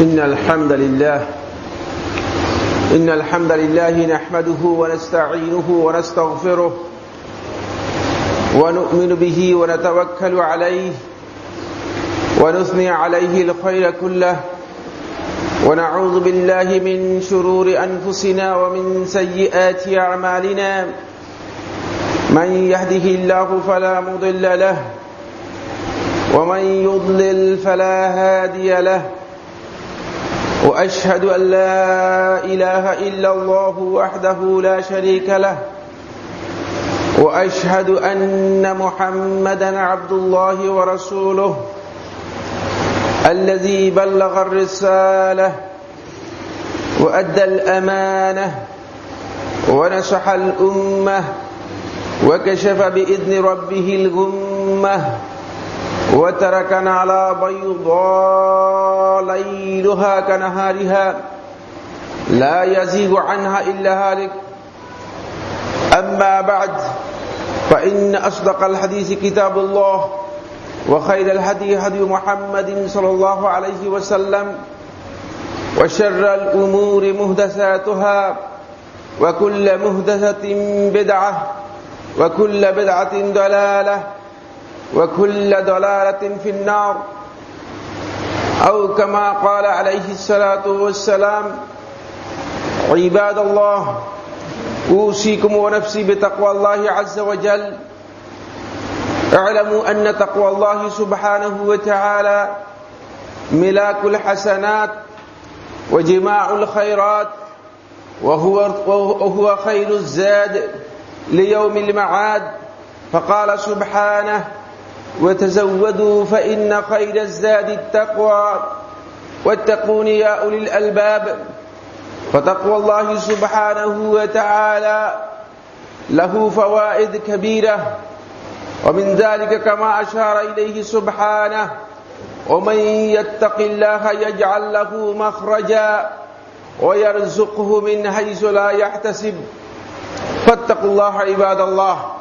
إن الحمد لله إن الحمد لله نحمده ونستعينه ونستغفره ونؤمن به ونتوكل عليه ونثني عليه الخير كله. ونعوذ بالله من شرور أنفسنا ومن سيئات أعمالنا. من يهده الله فلا مضل له ومن يضلل فلا هادي له. وأشهد أن لا إله إلا الله وحده لا شريك له. وأشهد أن محمدا عبد الله ورسوله الذي بلغ الرسالة وأدى الأمانة ونصح الأمة وكشف بإذن ربه الغمة وتركنا على بيضاء ليلها كنهارها لا يزيغ عنها إلا هالك. أما بعد فإن أصدق الحديث كتاب الله وخير الهدي هدي محمد صلى الله عليه وسلم وشر الأمور مهدساتها وكل مهدسة بدعة وكل بدعة ضلالة وكل ضلالة في النار. أو كما قال عليه الصلاة والسلام عباد الله أوصيكم ونفسي بتقوى الله عز وجل. اعلموا أن تقوى الله سبحانه وتعالى ملاك الحسنات وجماع الخيرات وهو, وهو خير الزاد ليوم المعاد. فقال سبحانه وتزودوا فإن خير الزاد التقوى. واتقون يا أولي الألباب. فتقوى الله سبحانه وتعالى. له فوائد كبيرة. ومن ذلك كما أشار إليه سبحانه. ومن يتق الله يجعل له مخرجا. ويرزقه من حيث لا يحتسب. فاتقوا الله عباد الله.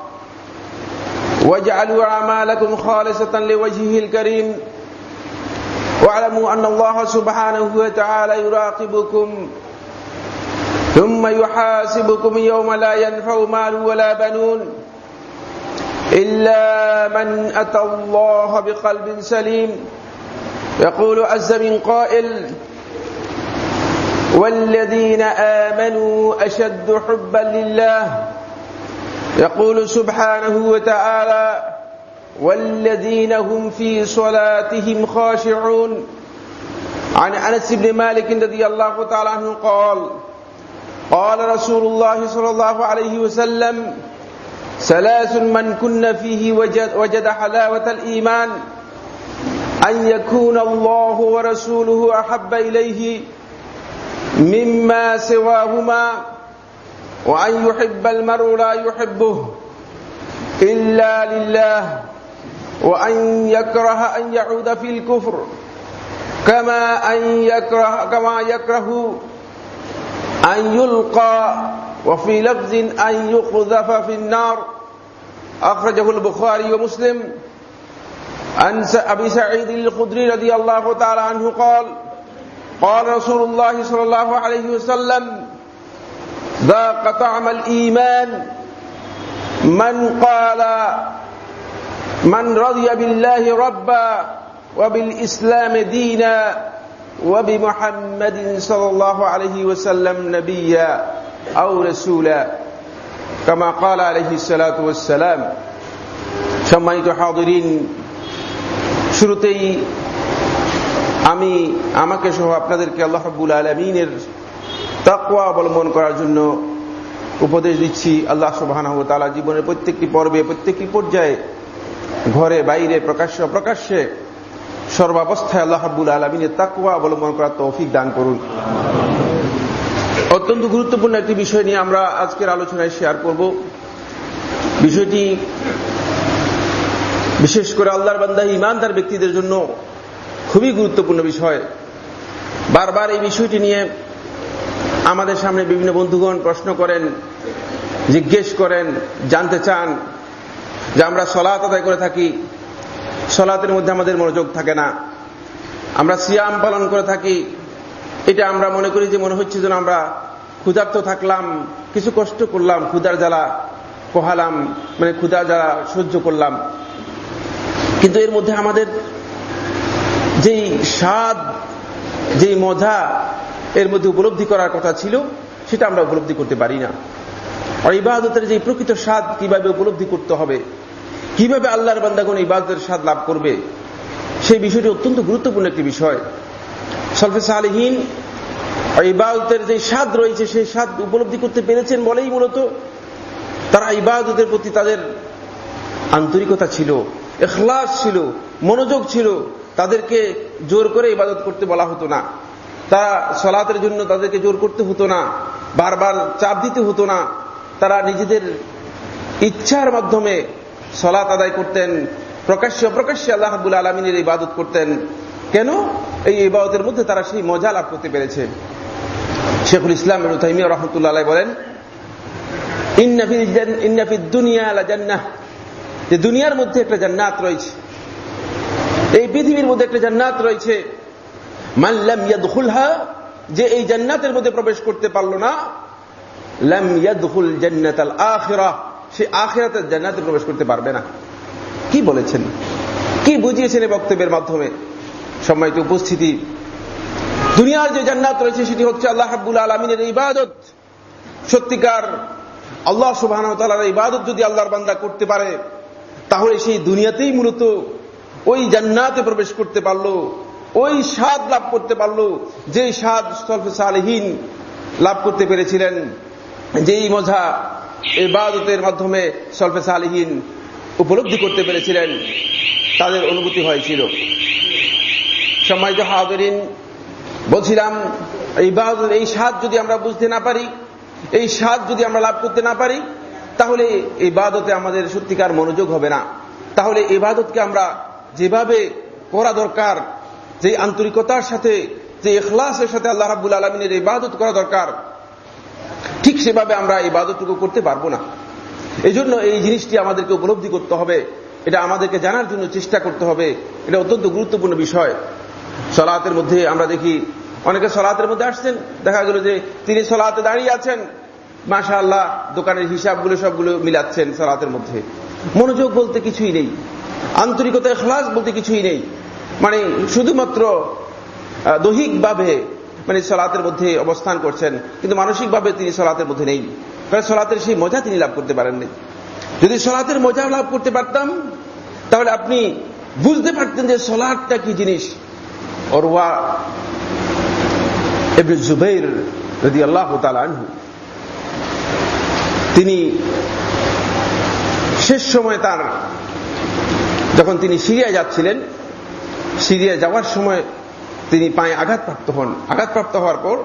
واجعلوا أعمالكم خالصة لوجهه الكريم. واعلموا أن الله سبحانه وتعالى يراقبكم ثم يحاسبكم يوم لا ينفع مال ولا بنون إلا من أتى الله بقلب سليم. يقول عز من قائل والذين آمنوا أشد حبا لله يقول سبحانه وتعالى والذين هم في صلاتهم خاشعون. عن أنس بن مالك رضي الله تعالى عنه قال قال رسول الله صلى الله عليه وسلم ثلاث من كن فيه وجد, وجد حلاوة الإيمان أن يكون الله ورسوله أحب إليه مما سواهما وأن يحب المرء لا يحبه إلا لله وأن يكره أن يعود في الكفر كما أن يكره كما يكره أن يلقى وفي لفظ أن يقذف في النار أخرجه البخاري ومسلم عن أبي سعيد الخدري رضي الله تعالى عنه قال قال رسول الله صلى الله عليه وسلم ذاق طعم الإيمان من قال من رضي بالله ربا وبالإسلام دينا وبمحمد صلى الله عليه وسلم نبيا أو رسولا كما قال عليه الصلاة والسلام সম্মানিত হাদিরিন শুরুতেই আমি আমাকে সহ আপনাদেরকে আল্লাহ রাব্বুল আলমিনের তাকওয়া অবলম্বন করার জন্য উপদেশ দিচ্ছি আল্লাহ সুবাহ তালা জীবনের প্রত্যেকটি পর্বে, প্রত্যেকটি পর্যায়ে, ঘরে, বাইরে, প্রকাশ্য প্রকাশ্যে সর্বাবস্থায় আল্লাহ হাবুল আলমিনের তাকুয়া অবলম্বন করার তৌফিক দান করুন। অত্যন্ত গুরুত্বপূর্ণ একটি বিষয় নিয়ে আমরা আজকের আলোচনায় শেয়ার করব। বিষয়টি বিশেষ করে আল্লাহর বান্দা, ইমানদার ব্যক্তিদের জন্য খুবই গুরুত্বপূর্ণ বিষয়। বারবার এই বিষয়টি নিয়ে আমাদের সামনে বিভিন্ন বন্ধুগণ প্রশ্ন করেন, জিজ্ঞেস করেন, জানতে চান যে আমরা সলাত আদায় করে থাকি। সলাতের মধ্যে আমাদের মনোযোগ থাকে না। আমরা সিয়াম পালন করে থাকি। এটা আমরা মনে করি যে মনে হচ্ছে যেন আমরা ক্ষুধার্ত থাকলাম, কিছু কষ্ট করলাম, ক্ষুধার জ্বালা পোহালাম মানে ক্ষুধার জ্বালা সহ্য করলাম। কিন্তু এর মধ্যে আমাদের যেই স্বাদ, যেই মজা এর মধ্যে উপলব্ধি করার কথা ছিল, সেটা আমরা উপলব্ধি করতে পারি না। আর ইবাদতের যে প্রকৃত স্বাদ কীভাবে উপলব্ধি করতে হবে, কীভাবে আল্লাহর বান্দাগণ ইবাদতের স্বাদ লাভ করবে, সেই বিষয়টি অত্যন্ত গুরুত্বপূর্ণ একটি বিষয়। সলফে সালেহীন ইবাদতের যে স্বাদ রয়েছে, সেই স্বাদ উপলব্ধি করতে পেরেছেন বলেই মূলত তারা ইবাদতের প্রতি তাদের আন্তরিকতা ছিল, এখলাস ছিল, মনোযোগ ছিল, তাদেরকে জোর করে ইবাদত করতে বলা হতো না। তারা সলাতের জন্য তাদেরকে জোর করতে হতো না, বারবার চাপ দিতে হতো না। তারা নিজেদের ইচ্ছার মাধ্যমে সলাত আদায় করতেন, প্রকাশ্য প্রকাশ্যে আল্লাহ হাবুল আলমিনের ইবাদত করতেন। কেন? এই ইবাদতের মধ্যে তারা সেই মজা লাভ করতে পেরেছে। শেখুল ইসলাম তাইমিয়া রহমতুল্লাহ বলেন যে দুনিয়ার মধ্যে একটা জান্নাত রয়েছে, এই পৃথিবীর মধ্যে একটা জান্নাত রয়েছে মাল্লাম ইয়াদখুলহা, যে এই জান্নাতের মধ্যে প্রবেশ করতে পারল না, লাম ইয়াদখুল জান্নাত আল সে আখিরাতের জান্নাতে প্রবেশ করতে পারবে না। কি বলেছেন? কি বুঝিয়েছেন এই বক্তব্যের মাধ্যমে? সম্মানিত উপস্থিতি, দুনিয়ার যে জান্নাত রয়েছে সেটি হচ্ছে আল্লাহ হাব্বুল আলমিনের ইবাদত। সত্যিকার আল্লাহ সুবাহ ইবাদত যদি আল্লাহর বান্দা করতে পারে, তাহলে সেই দুনিয়াতেই মূলত ওই জান্নাতে প্রবেশ করতে পারল। ওই স্বাদ লাভ করতে পারল, যেই স্বাদ সলফে সালেহীন লাভ করতে পেরেছিলেন, যেই মজা ইবাদতের মাধ্যমে সলফে সালেহীন উপলব্ধি করতে পেরেছিলেন, তাদের অনুভূতি হয়েছিল। সম্মানিত হাজরিন, বলছিলাম ইবাদত এই স্বাদ যদি আমরা বুঝতে না পারি, এই স্বাদ যদি আমরা লাভ করতে না পারি, তাহলে এই বাদতে আমাদের সত্যিকার মনোযোগ হবে না। তাহলে ইবাদতকে আমরা যেভাবে করা দরকার যে আন্তরিকতার সাথে, যে এখলাসের সাথে আল্লাহ রাবুল আলমিনের ইবাদত করা দরকার, ঠিক সেভাবে আমরা ইবাদতটুকু করতে পারব না। এই জন্য এই জিনিসটি আমাদেরকে উপলব্ধি করতে হবে, এটা আমাদেরকে জানার জন্য চেষ্টা করতে হবে, এটা অত্যন্ত গুরুত্বপূর্ণ বিষয়। সলাতের মধ্যে আমরা দেখি, অনেকে সলাতের মধ্যে আসছেন, দেখা গেল যে তিনি সলাতে দাঁড়িয়ে আছেন মাসা আল্লাহ দোকানের হিসাবগুলো সবগুলো মিলাচ্ছেন সলাতের মধ্যে। মনোযোগ বলতে কিছুই নেই, আন্তরিকতা খ্লাস বলতে কিছুই নেই। মানে শুধুমাত্র দৈহিকভাবে মানে সলাতের মধ্যে অবস্থান করছেন, কিন্তু মানসিকভাবে তিনি সলাতের মধ্যে নেই। কারণ সলাতের সেই মজা তিনি লাভ করতে পারেননি। যদি সলাতের মজা লাভ করতে পারতাম, তাহলে আপনি বুঝতে পারতেন যে সলাটটা কি জিনিস। ওরওয়া এবনে জুবের যদি আল্লাহ আনহু, তিনি শেষ সময় তার, যখন তিনি সিরিয়ায় যাচ্ছিলেন সিরিয়ায় যাওয়ার সময় তিনি পায়ে আঘাতপ্রাপ্ত হন। আঘাতপ্রাপ্ত হওয়ার পর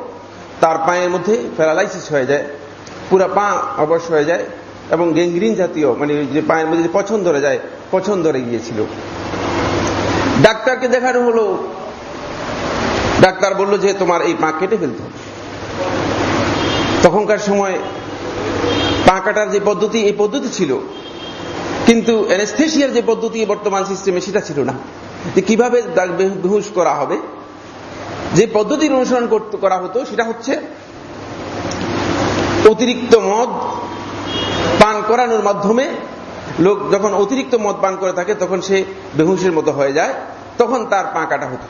তার পায়ের মধ্যে প্যারালাইসিস হয়ে যায়, পুরা পা অবশ্য হয়ে যায় এবং গেঙ্গ্রিন জাতীয় মানে যে পায়ের মধ্যে পছন্দ ধরে যায়, পছন্দ ধরে গিয়েছিল। ডাক্তারকে দেখানো হলো। ডাক্তার বলল যে তোমার এই পা কেটে ফেলতে তখনকার সময় পা কাটার যে পদ্ধতি, এই পদ্ধতি ছিল। কিন্তু অ্যানেস্থেশিয়ার যে পদ্ধতি বর্তমান সিস্টেমে সেটা ছিল না। যে কীভাবে বেহুশ করা হবে, যে পদ্ধতির অনুসরণ করা হতো, সেটা হচ্ছে অতিরিক্ত মদ পান করানোর মাধ্যমে লোক যখন অতিরিক্ত মদ পান করে থাকে, তখন সে বেহুশের মতো হয়ে যায়, তখন তার পা কাটা হতো।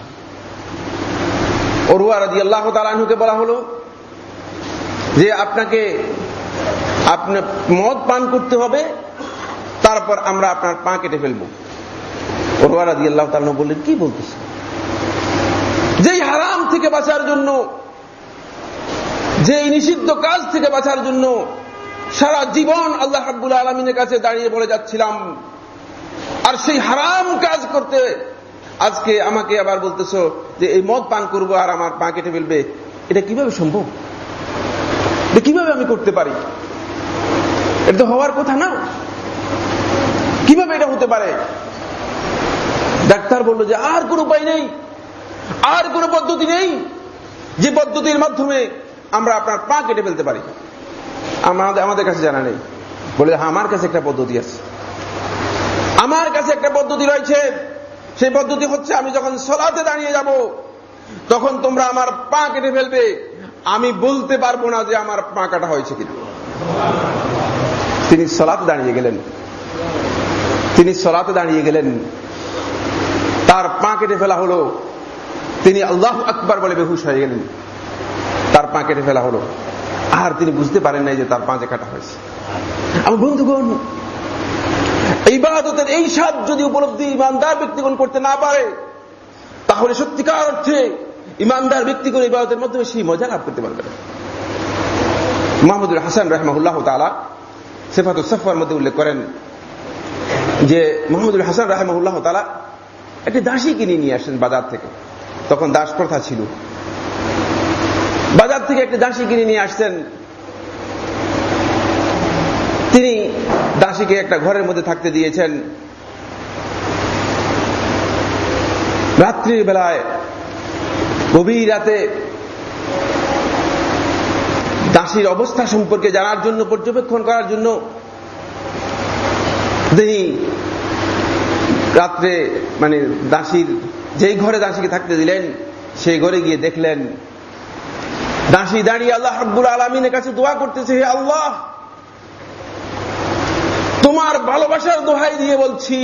অরুয়া রাজি আল্লাহ তালাহুকে বলা হলো যে, আপনাকে, আপনি মদ পান করতে হবে, তারপর আমরা আপনার পা কেটে ফেলব। অরুয়া রাজি আল্লাহ তালাহ বললেন, কি বলতেছে? যেই হারাম থেকে বাঁচার জন্য যে নিষিদ্ধ কাজ থেকে বাঁচার জন্য সারা জীবন আল্লাহ হাব্বুল আলমিনের কাছে দাঁড়িয়ে বলে যাচ্ছিলাম, আর সেই হারাম কাজ করতে আজকে আমাকে আবার বলতেছ যে এই মদ পান করব আর আমার পা কেটে ফেলবে, এটা কীভাবে সম্ভব? কীভাবে আমি করতে পারি? এটা তো হওয়ার কথা না। কীভাবে এটা হতে পারে? ডাক্তার বলল যে আর কোন উপায় নেই, আর কোন পদ্ধতি নেই যে পদ্ধতির মাধ্যমে আমরা আপনার পা কেটে ফেলতে পারি। আমাদের আমাদের কাছে জানা নেই। বলে হ্যাঁ আমার কাছে একটা পদ্ধতি আছে। আমার কাছে একটা পদ্ধতি রয়েছে। সেই পদ্ধতি হচ্ছে, আমি যখন সলাতে দাঁড়িয়ে যাব, তখন তোমরা আমার পা কেটে ফেলবে। আমি বলতে পারব না যে আমার পা কাটা হয়েছে কিনা। তিনি সলাতে দাঁড়িয়ে গেলেন। তিনি সলাতে দাঁড়িয়ে গেলেন। তার পা কেটে ফেলা হলো। তিনি আল্লাহ আকবার বলে বেহুশ হয়ে গেলেন। তার পা কেটে ফেলা হলো। আর তিনি বুঝতে পারেন নাই যে তার পাঁচে কাটা হয়েছে। আমার বন্ধুগণ এই বাহাদতের এই স্বাদ যদি উপলব্ধি ইমানদার ব্যক্তিগণ করতে না পারে, তাহলে সত্যিকার অর্থে ইমানদার ব্যক্তিগণ এই বাহাদতের মাধ্যমে সেই মজা লাভ করতে পারবে না। মাহমুদুল হাসান রহমাহুল্লাহ তালা সেফাত সফার মধ্যে উল্লেখ করেন যে মোহাম্মদুল হাসান রাহেমুল্লাহ তালা একটি দাসী কিনে নিয়ে আসেন বাজার থেকে। তখন দাস প্রথা ছিল। বাজার থেকে একটি দাসী কিনে নিয়ে আসছেন তিনি দাসীকে একটা ঘরের মধ্যে থাকতে দিয়েছেন। রাত্রির বেলায় গভীর রাতে দাসীর অবস্থা সম্পর্কে জানার জন্য, পর্যবেক্ষণ করার জন্য তিনি রাত্রে মানে দাসীর, যেই ঘরে দাসীকে থাকতে দিলেন, সেই ঘরে গিয়ে দেখলেন, দাসী দাঁড়িয়ে আল্লাহ হাব্বুল আলমিনের কাছে দোয়া করতেছে, হে আল্লাহ, তোমার ভালোবাসার দোহাই দিয়ে বলছি,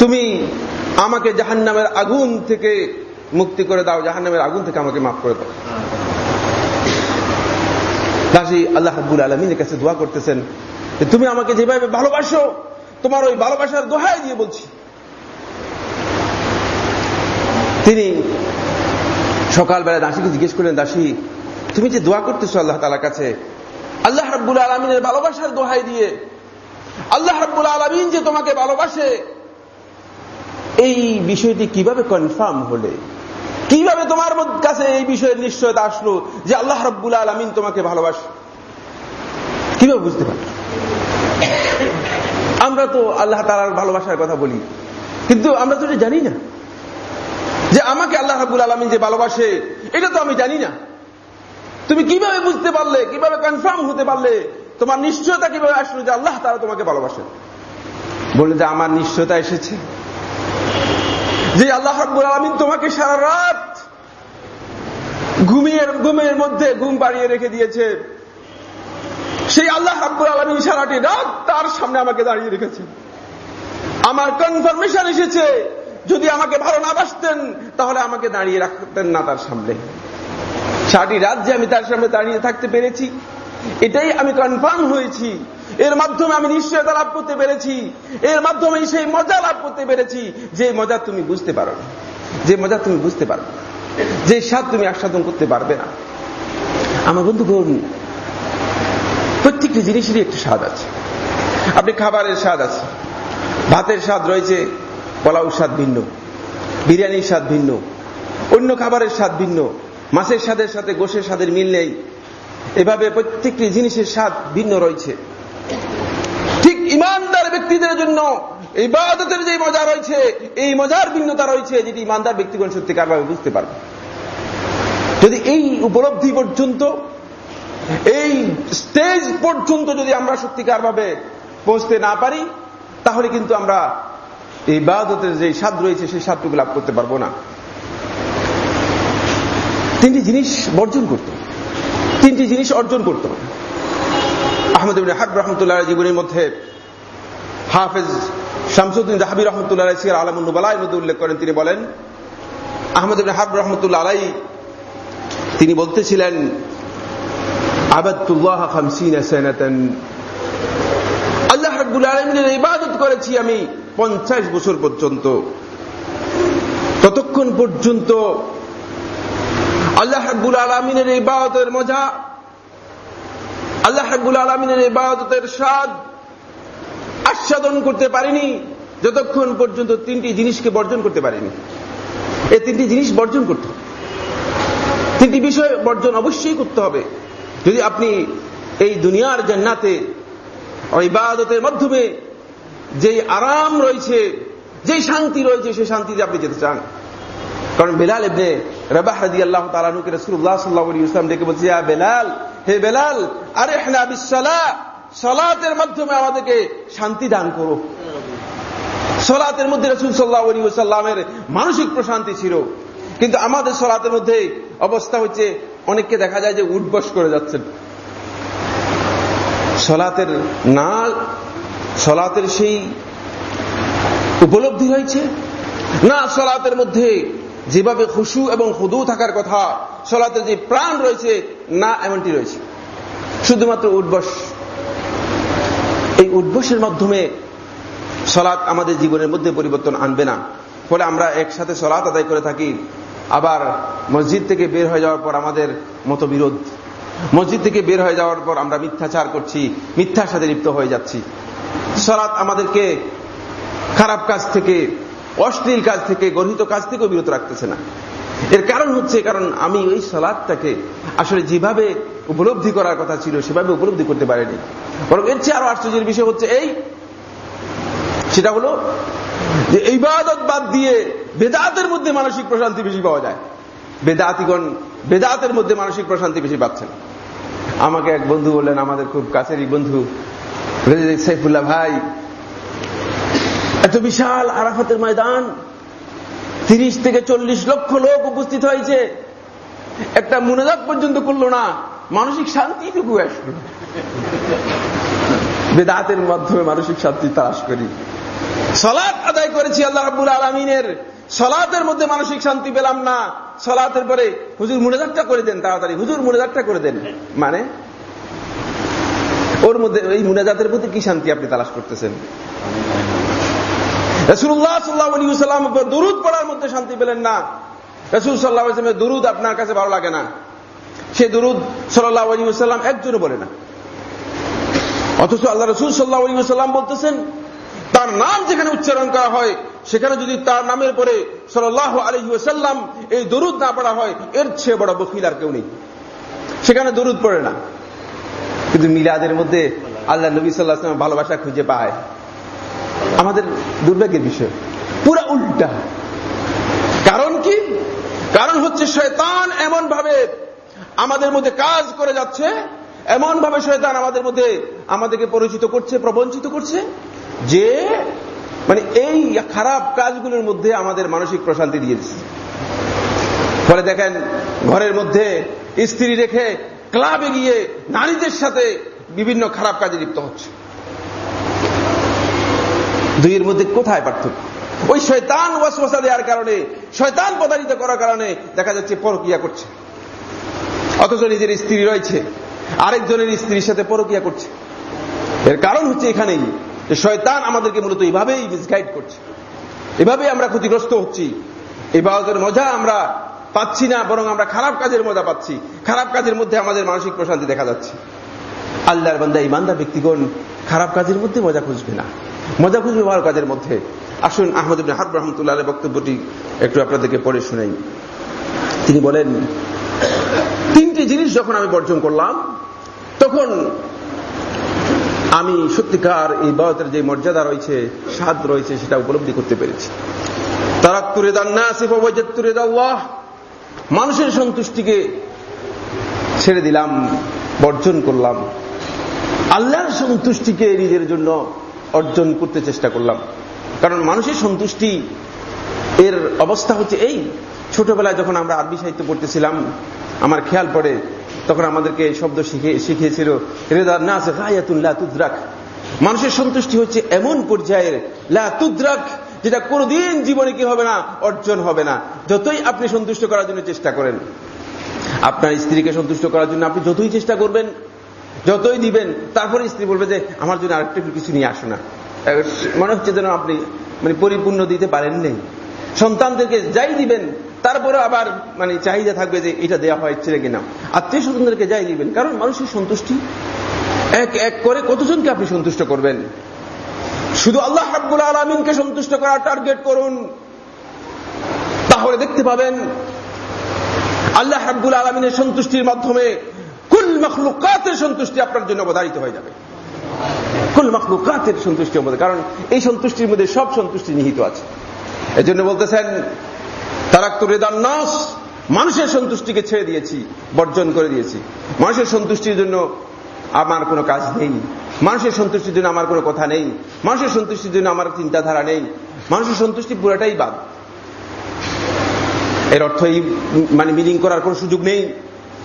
তুমি আমাকে জাহান্নামের আগুন থেকে মুক্তি করে দাও, জাহান্নামের আগুন থেকে আমাকে মাফ করে দাও। দাসী আল্লাহ হাব্বুল আলমিনের কাছে দোয়া করতেছেন তুমি আমাকে যেভাবে ভালোবাসো তোমার ওই ভালোবাসার দোহাই দিয়ে বলছি। তিনি সকালবেলা দাসীকে জিজ্ঞেস করলেন, দাসী, তুমি যে দোয়া করতেছো আল্লাহ তালার কাছে, আল্লাহ রাব্বুল আলমিনের ভালোবাসার দোহাই দিয়ে, আল্লাহ রাব্বুল আলমিন যে তোমাকে ভালোবাসে, এই বিষয়টি কীভাবে কনফার্ম হলে? কীভাবে তোমার কাছে এই বিষয়ের নিশ্চয়তা আসলো যে আল্লাহ রব্বুল আলমিন তোমাকে ভালোবাসে? কীভাবে বুঝতে পারো আমরা তো আল্লাহ তালার ভালোবাসার কথা বলি। কিন্তু আমরা তো জানি না। যে আমাকে আল্লাহ রাবুল আলমিন যে ভালোবাসে, এটা তো আমি জানি না। তুমি কীভাবে বুঝতে পারলে, কীভাবে কনফার্ম হতে পারলে, তোমার নিশ্চয়তা কীভাবে আসলো যে আল্লাহ তারা তোমাকে ভালোবাসে বললে যে আমার নিশ্চয়তা এসেছে। যে আল্লাহ রাবুল আলমিন তোমাকে সারা রাত ঘুমিয়ে, ঘুমের মধ্যে ঘুম পাড়িয়ে রেখে দিয়েছে। সেই আল্লাহ রাব্বুল আলমিন সারাটি রাত তার সামনে আমাকে দাঁড়িয়ে রেখেছে আমার কনফার্মেশন এসেছে, যদি আমাকে ভালো না বাসতেন, তাহলে আমাকে দাঁড়িয়ে রাখতেন না তার সামনে। সারাটি রাত যে আমি তার সামনে দাঁড়িয়ে থাকতে পেরেছি, এটাই আমি কনফার্ম হয়েছি। এর মাধ্যমে আমি নিশ্চয়তা লাভ করতে পেরেছি। এর মাধ্যমে সেই মজা লাভ করতে পেরেছি। যে মজা তুমি বুঝতে পারো না। যে মজা তুমি বুঝতে পারো যে স্বাদ তুমি আস্বাদন করতে পারবে না। আমার বন্ধুগণ প্রত্যেকটি জিনিসেরই একটি স্বাদ আছে। আপনি খাবারের স্বাদ আছে, ভাতের স্বাদ রয়েছে পোলাও স্বাদ ভিন্ন, বিরিয়ানির স্বাদ ভিন্ন, অন্য খাবারের স্বাদ ভিন্ন, মাছের স্বাদের সাথে গোশের স্বাদের মিল নেই। এভাবে প্রত্যেকটি জিনিসের স্বাদ ভিন্ন রয়েছে। ঠিক ইমানদার ব্যক্তিদের জন্য এই বাদতের যে মজা রয়েছে, এই মজার ভিন্নতা রয়েছে যেটি ইমানদার ব্যক্তিগণ সত্যিকারভাবে বুঝতে পারবে। যদি এই উপলব্ধি পর্যন্ত এই স্টেজ পর্যন্ত যদি আমরা সত্যিকারভাবে পৌঁছতে না পারি, তাহলে কিন্তু আমরা এই বাদতের যে স্বাদ রয়েছে, সেই স্বাদটুকু লাভ করতে পারব না। তিনটি জিনিস বর্জন করত তিনটি জিনিস অর্জন করত আহমদ হাব রহমতুল্লাহ জীবনের মধ্যে হাফেজ শামসুদ্দিন জাহাবি রহমতুল্লাহ সিয়ার আলমুল্লাহ মধ্যে উল্লেখ করেন। তিনি বলেন, আহমদ হাব রহমতুল্লাহ আলাই তিনি বলতেছিলেন আবাদুল্লাহ খামসিন আল্লাহ রাব্বুল আলমিনের ইবাদত করেছি আমি পঞ্চাশ বছর পর্যন্ত। ততক্ষণ পর্যন্ত আল্লাহ রাব্বুল আলমিনের ইবাদতের মজা, আল্লাহ রাব্বুল আলমিনের ইবাদতের স্বাদ আস্বাদন করতে পারিনি, যতক্ষণ পর্যন্ত তিনটি জিনিসকে বর্জন করতে পারিনি। এই তিনটি জিনিস বর্জন করতে হবে। তিনটি বিষয় বর্জন অবশ্যই করতে হবে। যদি আপনি এই দুনিয়ার জান্নাতে, ইবাদতের মাধ্যমে যেই আরাম রয়েছে, যেই শান্তি রয়েছে, সেই শান্তিতে আপনি যেতে চান। কারণ বেলাল এমনি রবাহ রাজি আল্লাহ তালানুকে রসুল্লাহ সাল্লাহ ইসলাম ডেকে বলছে বেলাল, হে বেলাল আরে হেনা বিশ্বলা সলাতের মাধ্যমে আমাদেরকে শান্তি দান করো। সলাতের মধ্যে রসুল সাল্লাহ আলী সাল্লামের মানসিক প্রশান্তি ছিল। কিন্তু আমাদের সলাতের মধ্যে অবস্থা হচ্ছে, অনেককে দেখা যায় যে উঠবস করে যাচ্ছেন। সলাতের না সলাতের সেই উপলব্ধি হয়েছে না, সলাতের মধ্যে যেভাবে খুশু এবং হুদু থাকার কথা, সলাতের যে প্রাণ রয়েছে, না এমনটি রয়েছে। শুধুমাত্র উদ্বস এই উদ্বসের মাধ্যমে সলাৎ আমাদের জীবনের মধ্যে পরিবর্তন আনবে না। ফলে আমরা একসাথে সলাৎ আদায় করে থাকি। আবার মসজিদ থেকে বের হয়ে যাওয়ার পর আমাদের মতবিরোধ মসজিদ থেকে বের হয়ে যাওয়ার পর আমরা মিথ্যাচার করছি, মিথ্যার সাথে লিপ্ত হয়ে যাচ্ছি। সলাৎ আমাদেরকে খারাপ কাজ থেকে, অশ্লীল কাজ থেকে, গর্হিত কাজ থেকেও বিরত রাখতেছে না। এর কারণ হচ্ছে, কারণ আমি ওই সলাদটাকে আসলে যেভাবে উপলব্ধি করার কথা ছিল, সেভাবে উপলব্ধি করতে পারিনি। বরং এর চেয়ে আরও আশ্চর্যের বিষয় হচ্ছে এই, সেটা হলো যে এই বাদত বাদ দিয়ে বেদাতের মধ্যে মানসিক প্রশান্তি বেশি পাওয়া যায়। বেদাতিগণ বেদাতের মধ্যে মানসিক প্রশান্তি বেশি পাচ্ছেন। আমাকে এক বন্ধু বললেন, আমাদের খুব কাছেরই বন্ধু। সাইফুল্লাহ ভাই, এত বিশাল আরাফাতের ময়দান, তিরিশ থেকে চল্লিশ লক্ষ লোক উপস্থিত হয়েছে। একটা মুনাজাত পর্যন্ত করল না, মানসিক শান্তিটুকু আসলো। বেদাতের মাধ্যমে মানসিক শান্তি তালাশ করি। সলাৎ আদায় করেছি আল্লাহ রাবুল আলমিনের। সলাতের মধ্যে মানসিক শান্তি পেলাম না। সলাতের পরে হুজুর মুনাজাতটা করে দেন তাড়াতাড়ি। হুজুর মুনাজাতটা করে দেন। মানে? ওর মধ্যে এই মুনাজাতের প্রতি কি শান্তি আপনি তালাশ করতেছেন? রসুল্লাহ সাল্লাহ আলী সাল্লাম দুরুদ পড়ার মধ্যে শান্তি পেলেন না। রসুল সাল্লাহ ইসলামের দুরুদ আপনার কাছে ভালো লাগে না। সে দুরুদ সাল্লাহ আলী সাল্লাম একজনও বলে না। অথচ আল্লাহ রসুল সাল্লাহ আলী সাল্লাম বলতেছেন, তার নাম যেখানে উচ্চারণ করা হয় সেখানে যদি তার নামের পরে সাল্লাহ আলহি সাল্লাম এই দরুদ না পড়া হয়, এর চেয়ে বড় বকিল আর কেউ নেই। সেখানে দরুদ পড়ে না। কিন্তু মিলাদের মধ্যে আল্লাহ নবী সাল্লাহ ভালোবাসা খুঁজে পায়। আমাদের দুর্ভাগ্যের বিষয়। পুরা উল্টা। কারণ কি? কারণ হচ্ছে শয়তান এমন ভাবে আমাদের মধ্যে কাজ করে যাচ্ছে এমন ভাবে শয়তান আমাদের মধ্যে আমাদেরকে পরিচিত করছে, প্রবঞ্চিত করছে, যে মানে এই খারাপ কাজগুলোর মধ্যে আমাদের মানসিক প্রশান্তি দিয়ে দিচ্ছে। ফলে দেখেন, ঘরের মধ্যে স্ত্রী রেখে ক্লাবে গিয়ে নারীদের সাথে বিভিন্ন খারাপ কাজে লিপ্ত হচ্ছে। দুইয়ের মধ্যে কোথায় পার্থক্য? ওই শয়তান ওয়াসওয়াসা দেওয়ার কারণে, শয়তান প্রতারিত করার কারণে দেখা যাচ্ছে পরকিয়া করছে। অথচ নিজের স্ত্রী রয়েছে, আরেকজনের স্ত্রীর সাথে পরকিয়া করছে। এর কারণ হচ্ছে এখানেই যে শয়তান আমাদেরকে মূলত এইভাবেই মিসগাইড করছে। এভাবেই আমরা ক্ষতিগ্রস্ত হচ্ছি। এই বাহতের মজা আমরা পাচ্ছি না, বরং আমরা খারাপ কাজের মজা পাচ্ছি। খারাপ কাজের মধ্যে আমাদের মানসিক প্রশান্তি দেখা যাচ্ছে। আল্লাহর বান্দা ইমানদার ব্যক্তিগণ খারাপ কাজের মধ্যে মজা খুঁজবে না। মজা খুঁজবে ভালো কাজের মধ্যে। আসুন আহমদ হাব রহমতুল্লাহ বক্তব্যটি একটু আপনাদেরকে পড়ে শুনাই। তিনি বলেন, তিনটি জিনিস যখন আমি বর্জন করলাম, তখন আমি সত্যিকার এই বায়তের যে মর্যাদা রয়েছে, স্বাদ রয়েছে, সেটা উপলব্ধি করতে পেরেছি। তারাক্তুরে দান্না আসিফ অবৈজাত্তুরে দাল্লাহ মানুষের সন্তুষ্টিকে ছেড়ে দিলাম, বর্জন করলাম। আল্লাহর সন্তুষ্টিকে নিজের জন্য অর্জন করতে চেষ্টা করলাম। কারণ মানুষের সন্তুষ্টি, এর অবস্থা হচ্ছে এই। ছোটবেলায় যখন আমরা আরবি সাহিত্য পড়তেছিলাম, আমার খেয়াল পড়ে তখন আমাদেরকে এই শব্দ শিখিয়েছিল রেদার না আছে তুদ্রাক। মানুষের সন্তুষ্টি হচ্ছে এমন পর্যায়ের, লা তুদ্রাক, যেটা কোনোদিন জীবনে কি হবে না, অর্জন হবে না। যতই আপনি সন্তুষ্ট করার জন্য চেষ্টা করেন, আপনার স্ত্রীকে সন্তুষ্ট করার জন্য আপনি যতই চেষ্টা করবেন, যতই দিবেন, তারপরে স্ত্রী বলবে যে, আমার জন্য আরেকটু কিছু নিয়ে আসো না। মনে হচ্ছে যেন আপনি মানে পরিপূর্ণ দিতে পারেন নেই সন্তানদেরকে যাই দিবেন তারপরে আবার মানে চাহিদা থাকবে যে এটা দেওয়া হয় ছেলে কিনা। আত্মীয় স্বজনদেরকে যাই দিবেন কারণ মানুষের সন্তুষ্টি, এক এক করে কতজনকে আপনি সন্তুষ্ট করবেন? শুধু আল্লাহ হাব্বুল আলমিনকে সন্তুষ্ট করার টার্গেট করুন। তাহলে দেখতে পাবেন, আল্লাহ হাব্বুল আলমিনের সন্তুষ্টির মাধ্যমে কুল মখলুকাতের সন্তুষ্টি আপনার জন্য অবধারিত হয়ে যাবে। কুল মখলুকাতের সন্তুষ্টি কারণ এই সন্তুষ্টির মধ্যে সব সন্তুষ্টি নিহিত আছে। এজন্য বলতেছেন তারাক্তুরেদান্নাস মানুষের সন্তুষ্টিকে ছেড়ে দিয়েছি, বর্জন করে দিয়েছি। মানুষের সন্তুষ্টির জন্য আমার কোনো কাজ নেই। মানুষের সন্তুষ্টির জন্য আমার কোনো কথা নেই। মানুষের সন্তুষ্টির জন্য আমার চিন্তাধারা নেই। মানুষের সন্তুষ্টি পুরাটাই বাদ। এর অর্থ এই মানে মিনিং করার কোন সুযোগ নেই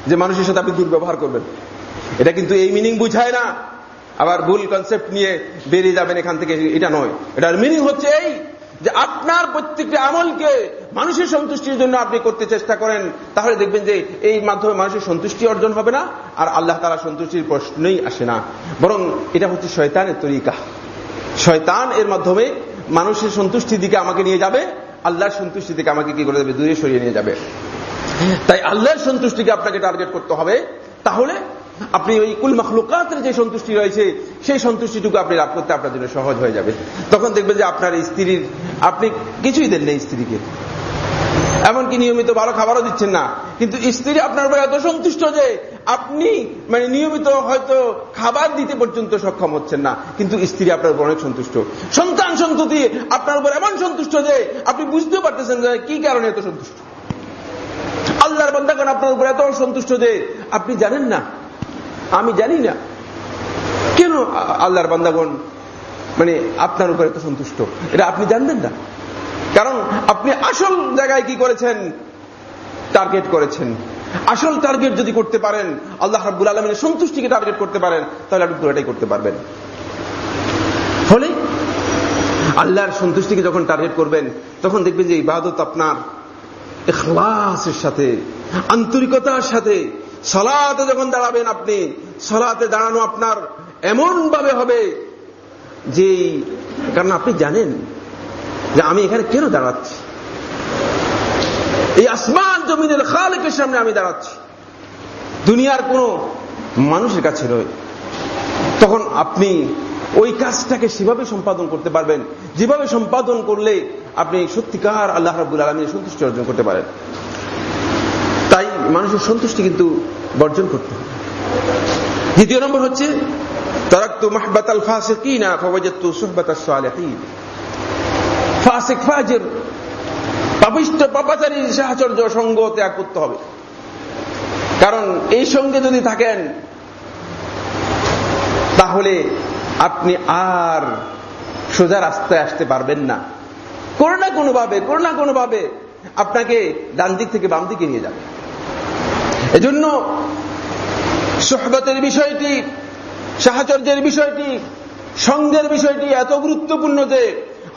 যে মানুষের সাথে আপনি দুর্ব্যবহার করবেন। এটা কিন্তু এই মিনিং বুঝায় না। আবার ভুল কনসেপ্ট নিয়ে বেরিয়ে যাবেন এখান থেকে, এটা নয়। এটার মিনিং হচ্ছে এই যে আপনার প্রত্যেকটি আমলকে মানুষের সন্তুষ্টির জন্য আপনি করতে চেষ্টা করেন, তাহলে দেখবেন যে এই মাধ্যমে মানুষের সন্তুষ্টি অর্জন হবে না, আর আল্লাহ তালা সন্তুষ্টির প্রশ্নই আসে না। বরং এটা হচ্ছে শয়তানের তরিকা। শয়তান এর মাধ্যমে মানুষের সন্তুষ্টির দিকে আমাকে নিয়ে যাবে, আল্লাহর সন্তুষ্টি থেকে আমাকে কি করে দেবে? দূরে সরিয়ে নিয়ে যাবে। তাই আল্লাহর সন্তুষ্টিকে আপনাকে টার্গেট করতে হবে। তাহলে আপনি ওই কুল মখলুকাতের যে সন্তুষ্টি রয়েছে, সেই সন্তুষ্টিটুকু আপনি লাভ করতে আপনার জন্য সহজ হয়ে যাবে। তখন দেখবেন যে আপনার স্ত্রীর, আপনি কিছুই দেন নেই স্ত্রীকে। এমনকি নিয়মিত ভালো খাবারও দিচ্ছেন না। কিন্তু স্ত্রী আপনার উপর এত সন্তুষ্ট যে আপনি মানে নিয়মিত হয়তো খাবার দিতে পর্যন্ত সক্ষম হচ্ছেন না। কিন্তু স্ত্রী আপনার উপর অনেক সন্তুষ্ট। সন্তান সন্ততি আপনার উপর এমন সন্তুষ্ট যে আপনি বুঝতেও পারতেছেন যে কি কারণে এত সন্তুষ্ট। আল্লাহর বন্দাগণ আপনার উপর এত সন্তুষ্ট যে আপনি জানেন না আমি জানি না। কেন আল্লাহর বান্দাগণ মানে আপনার উপরে এত সন্তুষ্ট? এটা আপনি জানবেন না। কারণ আপনি আসল জায়গায় কি করেছেন? টার্গেট করেছেন। আসল টার্গেট যদি করতে পারেন, আল্লাহ রাব্বুল আলমিনের সন্তুষ্টিকে টার্গেট করতে পারেন, তাহলে আপনি পুরোটাই করতে পারবেন। ফলে আল্লাহর সন্তুষ্টিকে যখন টার্গেট করবেন, তখন দেখবেন যে ইবাদত আপনার এখলাসের সাথে, আন্তরিকতার সাথে সলাতে যখন দাঁড়াবেন আপনি, সলাতে দাঁড়ানো আপনার এমন ভাবে হবে যে, কারণ আপনি জানেন যে আমি এখানে কেন দাঁড়াচ্ছি? এই আসমান জমিনের খালেকের সামনে আমি দাঁড়াচ্ছি। দুনিয়ার কোন মানুষের কাছে নয়। তখন আপনি ওই কাজটাকে সেভাবে সম্পাদন করতে পারবেন। যেভাবে সম্পাদন করলে আপনি সত্যিকার আল্লাহ রাবুল আলমীর সন্তুষ্টি অর্জন করতে পারেন। মানুষের সন্তুষ্টি কিন্তু বর্জন করতে হবে। দ্বিতীয় নম্বর হচ্ছে, তারাক্তু মাহবাত আল ফাসিকিনা ফাওয়াজাতু সুহবাত আস-সালিহিন ফাসিক, ফাজির পাপিষ্ট পাপাচারী সাহচর্য সঙ্গ ত্যাগ করতে হবে। কারণ এই সঙ্গে যদি থাকেন, তাহলে আপনি আর সোজা রাস্তায় আসতে পারবেন না। কোনো না কোনোভাবে, কোনো না কোনোভাবে আপনাকে ডান দিক থেকে বাম দিকে নিয়ে যাবে। এজন্য সোহবতের বিষয়টি সাহাচর্যের বিষয়টি, সঙ্গের বিষয়টি এত গুরুত্বপূর্ণ যে